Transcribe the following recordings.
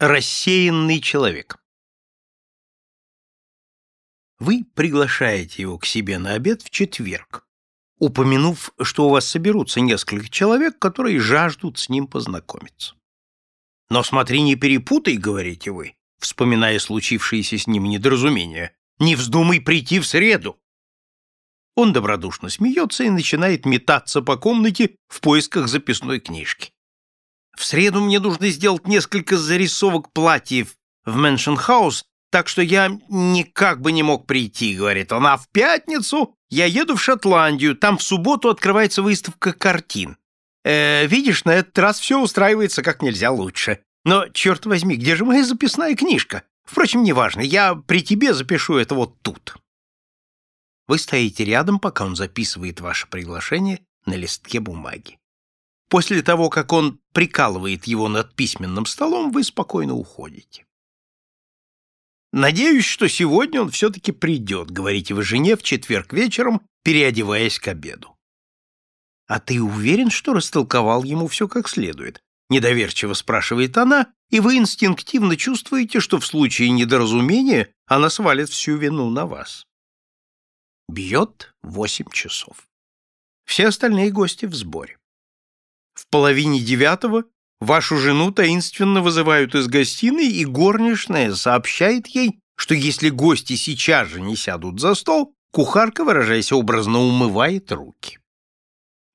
Рассеянный человек. Вы приглашаете его к себе на обед в четверг, упомянув, что у вас соберутся несколько человек, которые жаждут с ним познакомиться. Но смотри, не перепутай, говорите вы, вспоминая случившееся с ним недоразумение, не вздумай прийти в среду. Он добродушно смеется и начинает метаться по комнате в поисках записной книжки. В среду мне нужно сделать несколько зарисовок платьев в Мэншенхаус, так что я никак бы не мог прийти, говорит он. А в пятницу я еду в Шотландию, там в субботу открывается выставка картин. Э, видишь, на этот раз все устраивается как нельзя лучше. Но, черт возьми, где же моя записная книжка? Впрочем, неважно, я при тебе запишу это вот тут. Вы стоите рядом, пока он записывает ваше приглашение на листке бумаги. После того, как он прикалывает его над письменным столом, вы спокойно уходите. «Надеюсь, что сегодня он все-таки придет», — говорите вы жене в четверг вечером, переодеваясь к обеду. «А ты уверен, что растолковал ему все как следует?» — недоверчиво спрашивает она, и вы инстинктивно чувствуете, что в случае недоразумения она свалит всю вину на вас. Бьет восемь часов. Все остальные гости в сборе. Половине девятого вашу жену таинственно вызывают из гостиной, и горничная сообщает ей, что если гости сейчас же не сядут за стол, кухарка, выражаясь образно, умывает руки.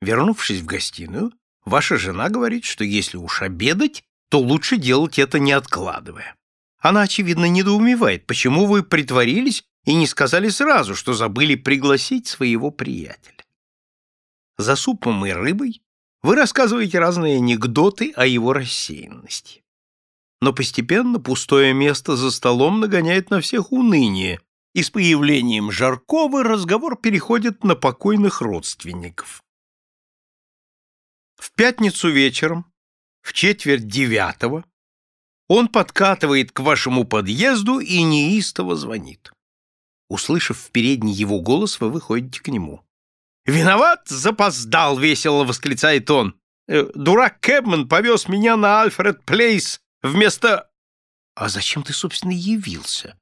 Вернувшись в гостиную, ваша жена говорит, что если уж обедать, то лучше делать это не откладывая. Она, очевидно, недоумевает, почему вы притворились и не сказали сразу, что забыли пригласить своего приятеля. За супом и рыбой вы рассказываете разные анекдоты о его рассеянности. Но постепенно пустое место за столом нагоняет на всех уныние, и с появлением Жаркова разговор переходит на покойных родственников. В пятницу вечером, в четверть девятого, он подкатывает к вашему подъезду и неистово звонит. Услышав в передней его голос, вы выходите к нему. «Виноват, запоздал!» — весело восклицает он. «Э, «Дурак Кэбман повез меня на Альфред Плейс вместо...» «А зачем ты, собственно, явился?»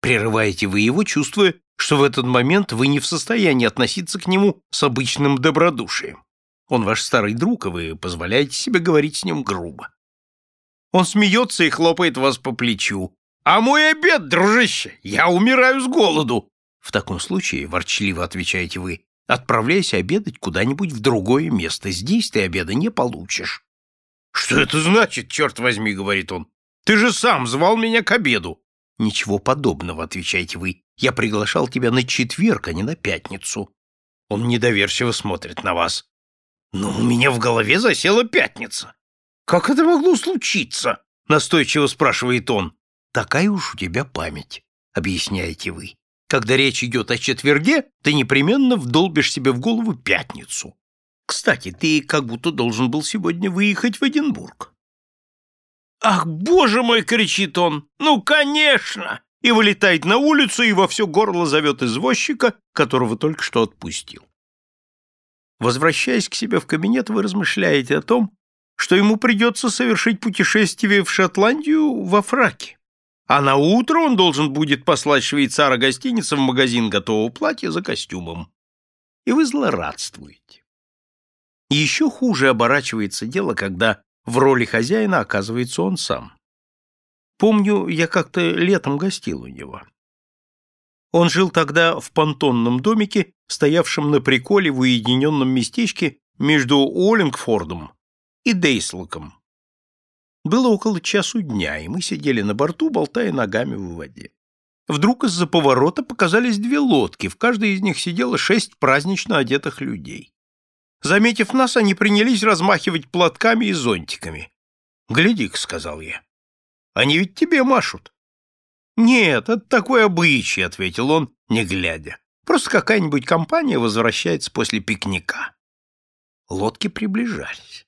Прерываете вы его, чувствуя, что в этот момент вы не в состоянии относиться к нему с обычным добродушием. Он ваш старый друг, и вы позволяете себе говорить с ним грубо. Он смеется и хлопает вас по плечу. «А мой обед, дружище! Я умираю с голоду!» В таком случае, ворчливо отвечаете вы, Отправляйся обедать куда-нибудь в другое место. Здесь ты обеда не получишь. — Что это значит, черт возьми, — говорит он. — Ты же сам звал меня к обеду. — Ничего подобного, — отвечаете вы. Я приглашал тебя на четверг, а не на пятницу. Он недоверчиво смотрит на вас. — Но у меня в голове засела пятница. — Как это могло случиться? — настойчиво спрашивает он. — Такая уж у тебя память, — объясняете вы. Когда речь идет о четверге, ты непременно вдолбишь себе в голову пятницу. Кстати, ты как будто должен был сегодня выехать в Эдинбург. «Ах, боже мой!» — кричит он. «Ну, конечно!» И вылетает на улицу и во все горло зовет извозчика, которого только что отпустил. Возвращаясь к себе в кабинет, вы размышляете о том, что ему придется совершить путешествие в Шотландию во фраке а на утро он должен будет послать швейцара гостиницы в магазин готового платья за костюмом. И вы злорадствуете. И еще хуже оборачивается дело, когда в роли хозяина оказывается он сам. Помню, я как-то летом гостил у него. Он жил тогда в понтонном домике, стоявшем на приколе в уединенном местечке между Уоллингфордом и Дейслоком, было около часу дня, и мы сидели на борту, болтая ногами в воде. Вдруг из-за поворота показались две лодки, в каждой из них сидело шесть празднично одетых людей. Заметив нас, они принялись размахивать платками и зонтиками. «Гляди-ка», — сказал я, — «они ведь тебе машут». «Нет, это такой обычай», — ответил он, не глядя. «Просто какая-нибудь компания возвращается после пикника». Лодки приближались.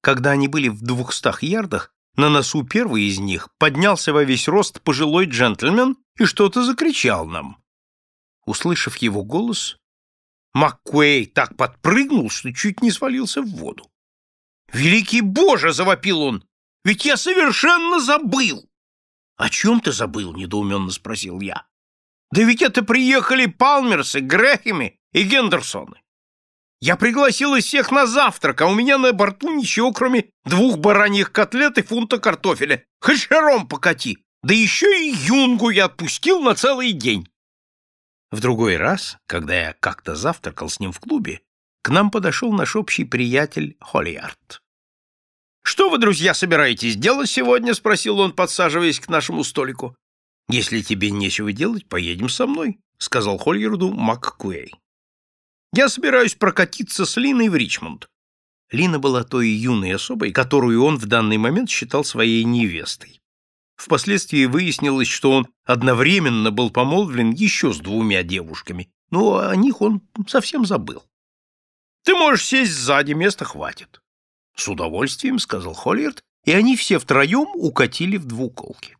Когда они были в двухстах ярдах, на носу первой из них поднялся во весь рост пожилой джентльмен и что-то закричал нам. Услышав его голос, Маккуэй так подпрыгнул, что чуть не свалился в воду. «Великий Боже!» — завопил он. Ведь я совершенно забыл!» «О чем ты забыл?» — недоуменно спросил я. «Да ведь это приехали Палмерсы, Грэхеми и Гендерсоны. Я пригласил их всех на завтрак, а у меня на борту ничего, кроме двух бараньих котлет и фунта картофеля. Хашером покати! Да еще и юнгу я отпустил на целый день!» В другой раз, когда я как-то завтракал с ним в клубе, к нам подошел наш общий приятель Холлиард. «Что вы, друзья, собираетесь делать сегодня?» — спросил он, подсаживаясь к нашему столику. «Если тебе нечего делать, поедем со мной», — сказал Хольерду МакКуэй. «Я собираюсь прокатиться с Линой в Ричмонд». Лина была той юной особой, которую он в данный момент считал своей невестой. Впоследствии выяснилось, что он одновременно был помолвлен еще с двумя девушками, но о них он совсем забыл. «Ты можешь сесть сзади, места хватит». «С удовольствием», — сказал Холлерд, и они все втроем укатили в двуколки.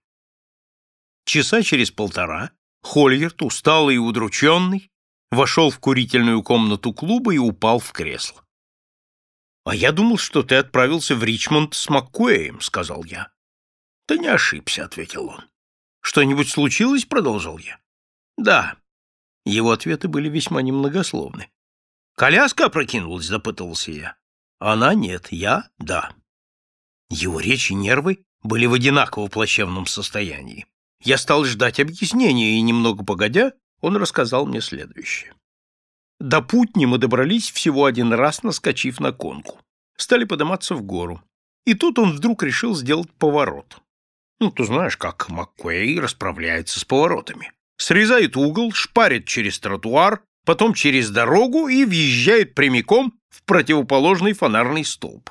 Часа через полтора Хольерт, усталый и удрученный, вошел в курительную комнату клуба и упал в кресло. — А я думал, что ты отправился в Ричмонд с Маккуэем, — сказал я. — Ты не ошибся, — ответил он. — Что-нибудь случилось? — продолжил я. — Да. Его ответы были весьма немногословны. — Коляска опрокинулась, — допытывался я. — Она нет, я — да. Его речь и нервы были в одинаково плачевном состоянии. Я стал ждать объяснения, и немного погодя, он рассказал мне следующее. До Путни мы добрались всего один раз, наскочив на конку. Стали подниматься в гору. И тут он вдруг решил сделать поворот. Ну, ты знаешь, как Маккуэй расправляется с поворотами. Срезает угол, шпарит через тротуар, потом через дорогу и въезжает прямиком в противоположный фонарный столб.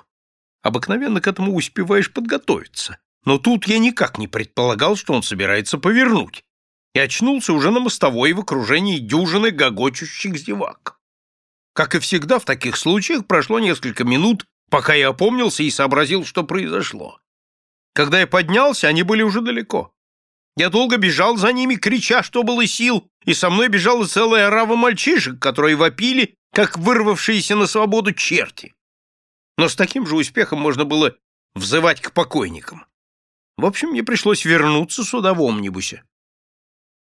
Обыкновенно к этому успеваешь подготовиться, но тут я никак не предполагал, что он собирается повернуть, и очнулся уже на мостовой в окружении дюжины гогочущих зевак. Как и всегда в таких случаях, прошло несколько минут, пока я опомнился и сообразил, что произошло. Когда я поднялся, они были уже далеко. Я долго бежал за ними, крича, что было сил, и со мной бежала целая орава мальчишек, которые вопили, как вырвавшиеся на свободу черти. Но с таким же успехом можно было взывать к покойникам. В общем, мне пришлось вернуться сюда в омнибусе.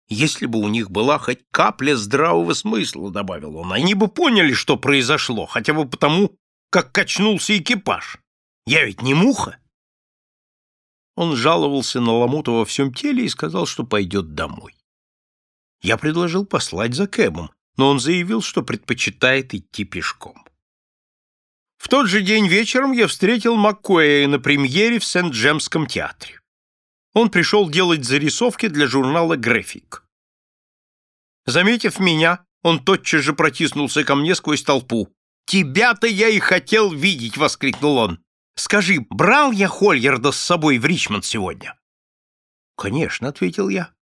Если бы у них была хоть капля здравого смысла, добавил он, они бы поняли, что произошло, хотя бы потому, как качнулся экипаж. Я ведь не муха. Он жаловался на ломоту во всем теле и сказал, что пойдет домой. Я предложил послать за Кэбом, но он заявил, что предпочитает идти пешком. В тот же день вечером я встретил Маккуэя на премьере в Сент-Джемском театре. Он пришел делать зарисовки для журнала «График». Заметив меня, он тотчас же протиснулся ко мне сквозь толпу. «Тебя-то я и хотел видеть!» — воскликнул он. «Скажи, брал я Хольерда с собой в Ричмонд сегодня?» «Конечно», — ответил я.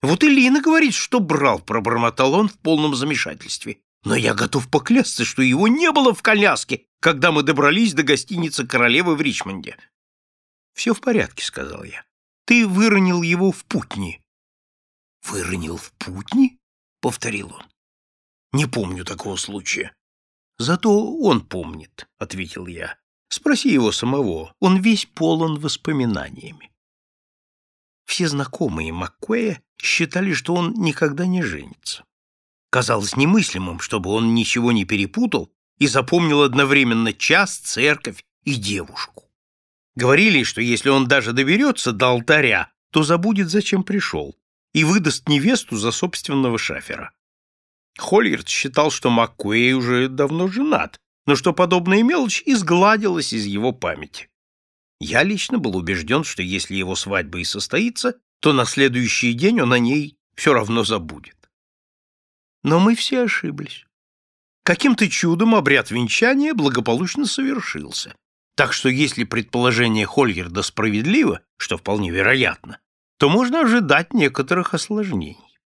«Вот и Лина говорит, что брал», — пробормотал он в полном замешательстве. «Но я готов поклясться, что его не было в коляске, когда мы добрались до гостиницы «Королевы» в Ричмонде. «Все в порядке», — сказал я. «Ты выронил его в путни». «Выронил в путни?» — повторил он. «Не помню такого случая». «Зато он помнит», — ответил я. «Спроси его самого, он весь полон воспоминаниями». Все знакомые Маккуэя считали, что он никогда не женится. Казалось немыслимым, чтобы он ничего не перепутал и запомнил одновременно час, церковь и девушку. Говорили, что если он даже доберется до алтаря, то забудет, зачем пришел, и выдаст невесту за собственного шафера. Хольерт считал, что Маккуэй уже давно женат, но что подобная мелочь изгладилась из его памяти. Я лично был убежден, что если его свадьба и состоится, то на следующий день он о ней все равно забудет. Но мы все ошиблись. Каким-то чудом обряд венчания благополучно совершился. Так что если предположение Хольгерда справедливо, что вполне вероятно, то можно ожидать некоторых осложнений.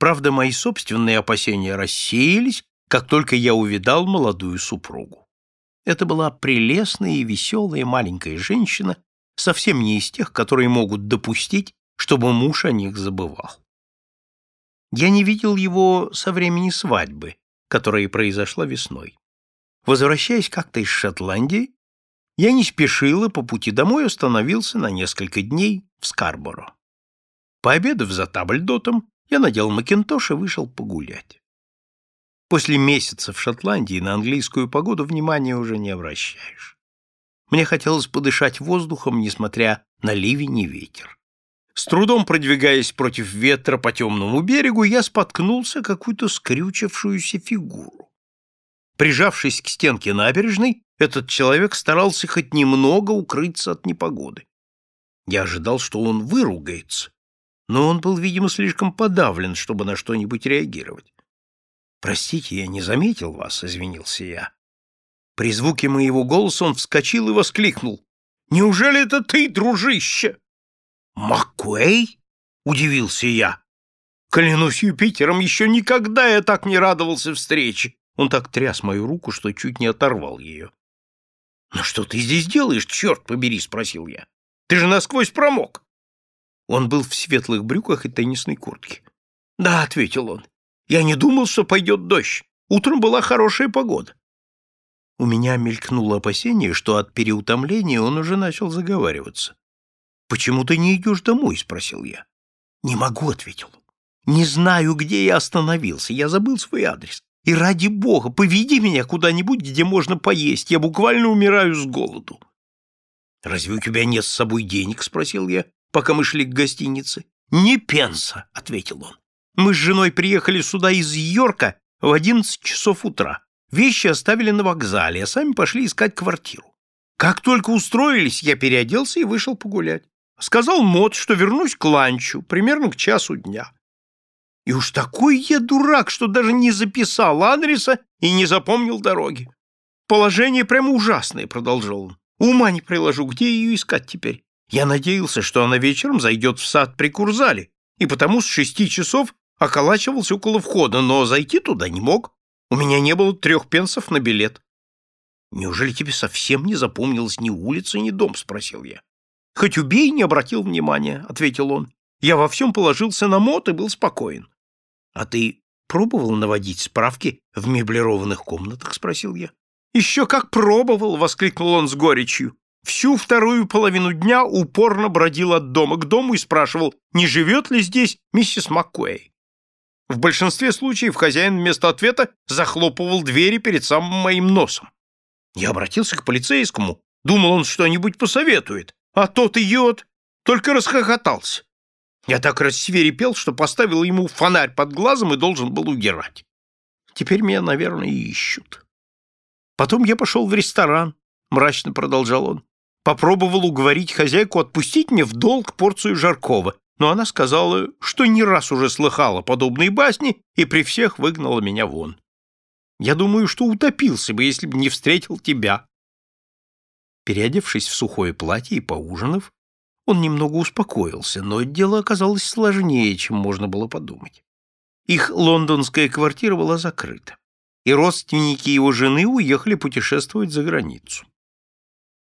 Правда, мои собственные опасения рассеялись, как только я увидал молодую супругу. Это была прелестная и веселая маленькая женщина, совсем не из тех, которые могут допустить, чтобы муж о них забывал. Я не видел его со времени свадьбы, которая произошла весной. Возвращаясь как-то из Шотландии, Я не спешил и по пути домой остановился на несколько дней в Скарборо. Пообедав за табльдотом, я надел макинтош и вышел погулять. После месяца в Шотландии на английскую погоду внимания уже не обращаешь. Мне хотелось подышать воздухом, несмотря на ливень и ветер. С трудом продвигаясь против ветра по темному берегу, я споткнулся какую-то скрючившуюся фигуру. Прижавшись к стенке набережной, этот человек старался хоть немного укрыться от непогоды. Я ожидал, что он выругается, но он был, видимо, слишком подавлен, чтобы на что-нибудь реагировать. «Простите, я не заметил вас», — извинился я. При звуке моего голоса он вскочил и воскликнул. «Неужели это ты, дружище?» «Маккуэй?» — удивился я. Клянусь Юпитером, еще никогда я так не радовался встрече. Он так тряс мою руку, что чуть не оторвал ее. «Ну что ты здесь делаешь, черт побери?» — спросил я. «Ты же насквозь промок!» Он был в светлых брюках и теннисной куртке. «Да», — ответил он, — «я не думал, что пойдет дождь. Утром была хорошая погода». У меня мелькнуло опасение, что от переутомления он уже начал заговариваться. «Почему ты не идешь домой?» — спросил я. «Не могу», — ответил он. «Не знаю, где я остановился. Я забыл свой адрес. И ради бога, поведи меня куда-нибудь, где можно поесть. Я буквально умираю с голоду». «Разве у тебя нет с собой денег?» — спросил я пока мы шли к гостинице. «Не пенса», — ответил он. «Мы с женой приехали сюда из Йорка в одиннадцать часов утра. Вещи оставили на вокзале, а сами пошли искать квартиру. Как только устроились, я переоделся и вышел погулять. Сказал Мот, что вернусь к ланчу, примерно к часу дня. И уж такой я дурак, что даже не записал адреса и не запомнил дороги. Положение прямо ужасное, продолжал он. Ума не приложу, где ее искать теперь? Я надеялся, что она вечером зайдет в сад при Курзале, и потому с шести часов околачивался около входа, но зайти туда не мог. У меня не было трех пенсов на билет. «Неужели тебе совсем не запомнилась ни улица, ни дом?» — спросил я. «Хоть убей, не обратил внимания», — ответил он. «Я во всем положился на мод и был спокоен». «А ты пробовал наводить справки в меблированных комнатах?» — спросил я. «Еще как пробовал!» — воскликнул он с горечью. Всю вторую половину дня упорно бродил от дома к дому и спрашивал, не живет ли здесь миссис Маккуэй. В большинстве случаев хозяин вместо ответа захлопывал двери перед самым моим носом. Я обратился к полицейскому, думал, он что-нибудь посоветует, а тот идиот только расхохотался. Я так рассверепел, что поставил ему фонарь под глазом и должен был удирать. Теперь меня, наверное, ищут. Потом я пошел в ресторан, мрачно продолжал он. Попробовал уговорить хозяйку отпустить мне в долг порцию жаркого, но она сказала, что не раз уже слыхала подобные басни и при всех выгнала меня вон. Я думаю, что утопился бы, если бы не встретил тебя. Переодевшись в сухое платье и поужинав, он немного успокоился, но дело оказалось сложнее, чем можно было подумать. Их лондонская квартира была закрыта, и родственники его жены уехали путешествовать за границу.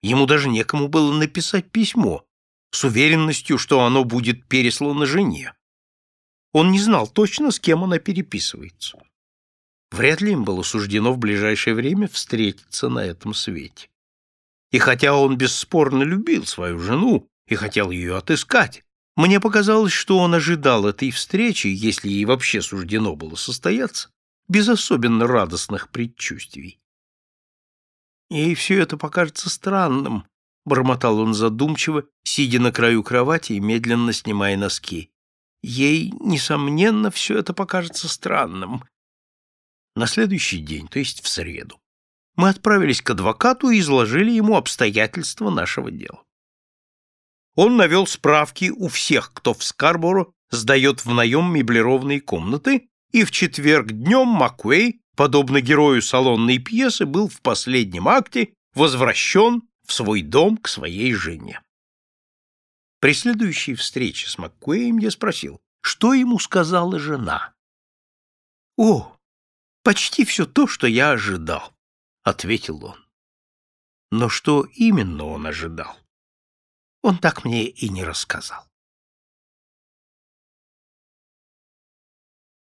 Ему даже некому было написать письмо с уверенностью, что оно будет переслано жене. Он не знал точно, с кем она переписывается. Вряд ли им было суждено в ближайшее время встретиться на этом свете. И хотя он бесспорно любил свою жену и хотел ее отыскать, мне показалось, что он ожидал этой встречи, если ей вообще суждено было состояться, без особенно радостных предчувствий. Ей все это покажется странным, — бормотал он задумчиво, сидя на краю кровати и медленно снимая носки. Ей, несомненно, все это покажется странным. На следующий день, то есть в среду, мы отправились к адвокату и изложили ему обстоятельства нашего дела. Он навел справки у всех, кто в Скарборо сдает в наем меблированные комнаты, и в четверг днем Маквей подобно герою салонной пьесы, был в последнем акте возвращен в свой дом к своей жене. При следующей встрече с Маккуэем я спросил, что ему сказала жена. «О, почти все то, что я ожидал», — ответил он. Но что именно он ожидал, он так мне и не рассказал.